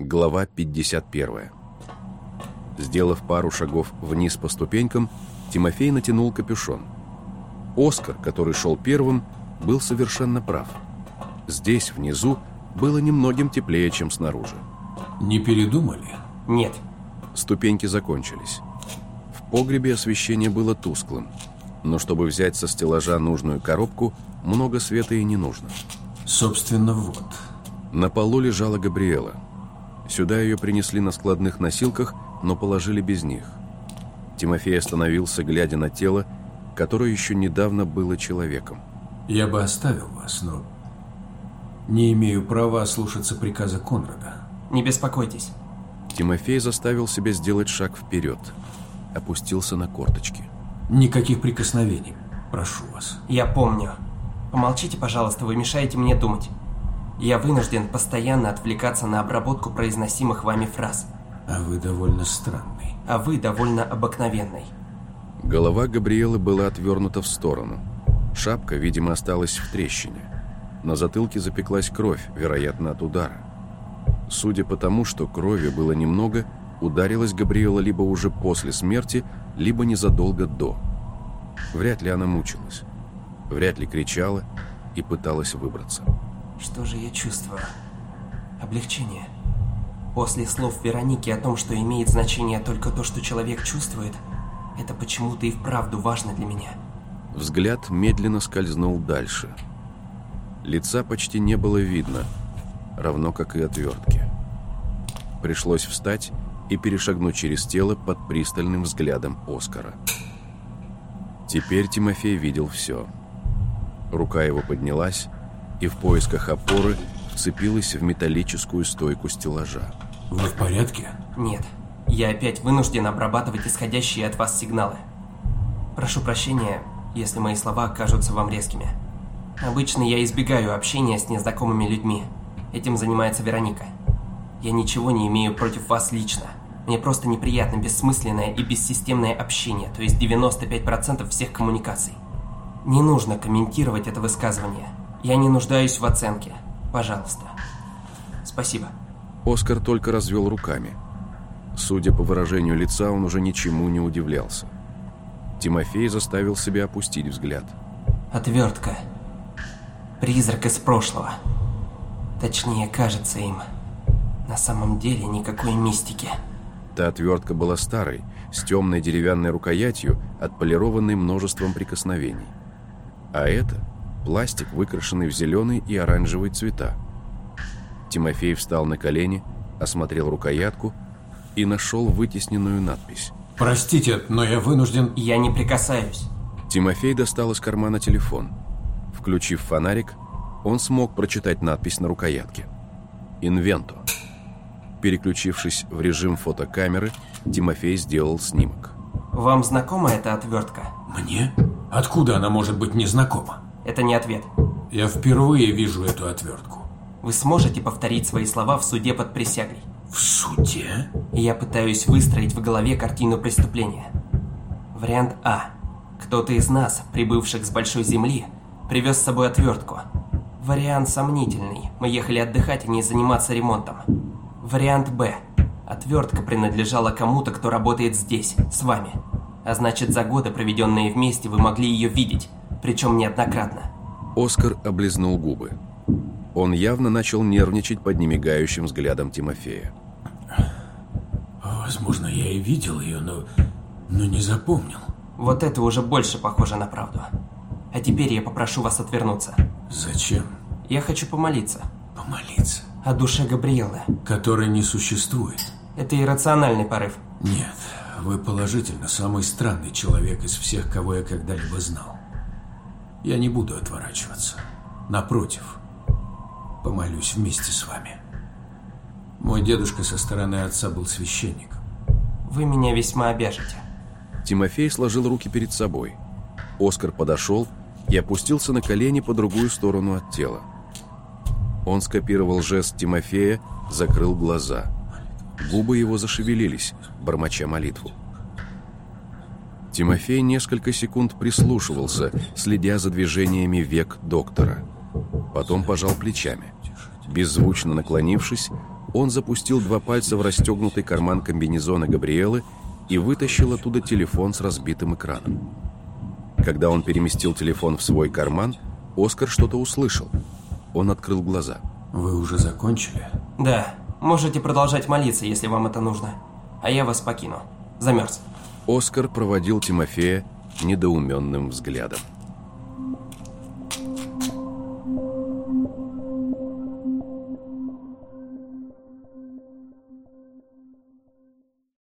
Глава 51. Сделав пару шагов вниз по ступенькам, Тимофей натянул капюшон. Оскар, который шел первым, был совершенно прав. Здесь, внизу, было немногим теплее, чем снаружи. Не передумали? Нет. Ступеньки закончились. В погребе освещение было тусклым, но чтобы взять со стеллажа нужную коробку, много света и не нужно. Собственно, вот. На полу лежала Габриэла. Сюда ее принесли на складных носилках, но положили без них. Тимофей остановился, глядя на тело, которое еще недавно было человеком. Я бы оставил вас, но не имею права слушаться приказа Конрада. Не беспокойтесь. Тимофей заставил себя сделать шаг вперед. Опустился на корточки. Никаких прикосновений. Прошу вас. Я помню. Помолчите, пожалуйста, вы мешаете мне думать. Я вынужден постоянно отвлекаться на обработку произносимых вами фраз. А вы довольно странный. А вы довольно обыкновенный. Голова Габриэлы была отвернута в сторону. Шапка, видимо, осталась в трещине. На затылке запеклась кровь, вероятно, от удара. Судя по тому, что крови было немного, ударилась Габриэла либо уже после смерти, либо незадолго до. Вряд ли она мучилась. Вряд ли кричала и пыталась выбраться. Что же я чувствую? Облегчение. После слов Вероники о том, что имеет значение только то, что человек чувствует, это почему-то и вправду важно для меня. Взгляд медленно скользнул дальше. Лица почти не было видно, равно как и отвертки. Пришлось встать и перешагнуть через тело под пристальным взглядом Оскара. Теперь Тимофей видел все. Рука его поднялась, и в поисках опоры вцепилась в металлическую стойку стеллажа. Вы в порядке? Нет. Я опять вынужден обрабатывать исходящие от вас сигналы. Прошу прощения, если мои слова окажутся вам резкими. Обычно я избегаю общения с незнакомыми людьми. Этим занимается Вероника. Я ничего не имею против вас лично. Мне просто неприятно бессмысленное и бессистемное общение, то есть 95% всех коммуникаций. Не нужно комментировать это высказывание. Я не нуждаюсь в оценке. Пожалуйста. Спасибо. Оскар только развел руками. Судя по выражению лица, он уже ничему не удивлялся. Тимофей заставил себя опустить взгляд. Отвертка. Призрак из прошлого. Точнее, кажется им. На самом деле никакой мистики. Та отвертка была старой, с темной деревянной рукоятью, отполированной множеством прикосновений. А это пластик, выкрашенный в зеленый и оранжевый цвета. Тимофей встал на колени, осмотрел рукоятку и нашел вытесненную надпись. Простите, но я вынужден... Я не прикасаюсь. Тимофей достал из кармана телефон. Включив фонарик, он смог прочитать надпись на рукоятке. «Инвенто». Переключившись в режим фотокамеры, Тимофей сделал снимок. Вам знакома эта отвертка? Мне? Откуда она может быть незнакома? Это не ответ. Я впервые вижу эту отвертку. Вы сможете повторить свои слова в суде под присягой? В суде? Я пытаюсь выстроить в голове картину преступления. Вариант А. Кто-то из нас, прибывших с большой земли, привез с собой отвертку. Вариант сомнительный. Мы ехали отдыхать, а не заниматься ремонтом. Вариант Б. Отвертка принадлежала кому-то, кто работает здесь, с вами. А значит, за годы, проведенные вместе, вы могли ее видеть, причем неоднократно. Оскар облизнул губы. Он явно начал нервничать под немигающим взглядом Тимофея. Возможно, я и видел ее, но, но не запомнил. Вот это уже больше похоже на правду. А теперь я попрошу вас отвернуться. Зачем? Я хочу помолиться. Помолиться. О душе Габриэлы. Которой не существует. Это иррациональный порыв. Нет, вы положительно самый странный человек из всех, кого я когда-либо знал. Я не буду отворачиваться. Напротив, помолюсь вместе с вами. Мой дедушка со стороны отца был священником. Вы меня весьма обяжете. Тимофей сложил руки перед собой. Оскар подошел и опустился на колени по другую сторону от тела. Он скопировал жест Тимофея, закрыл глаза. Губы его зашевелились, бормоча молитву. Тимофей несколько секунд прислушивался, следя за движениями век доктора. Потом пожал плечами. Беззвучно наклонившись, Он запустил два пальца в расстегнутый карман комбинезона Габриэлы и вытащил оттуда телефон с разбитым экраном. Когда он переместил телефон в свой карман, Оскар что-то услышал. Он открыл глаза. Вы уже закончили? Да. Можете продолжать молиться, если вам это нужно. А я вас покину. Замерз. Оскар проводил Тимофея недоуменным взглядом.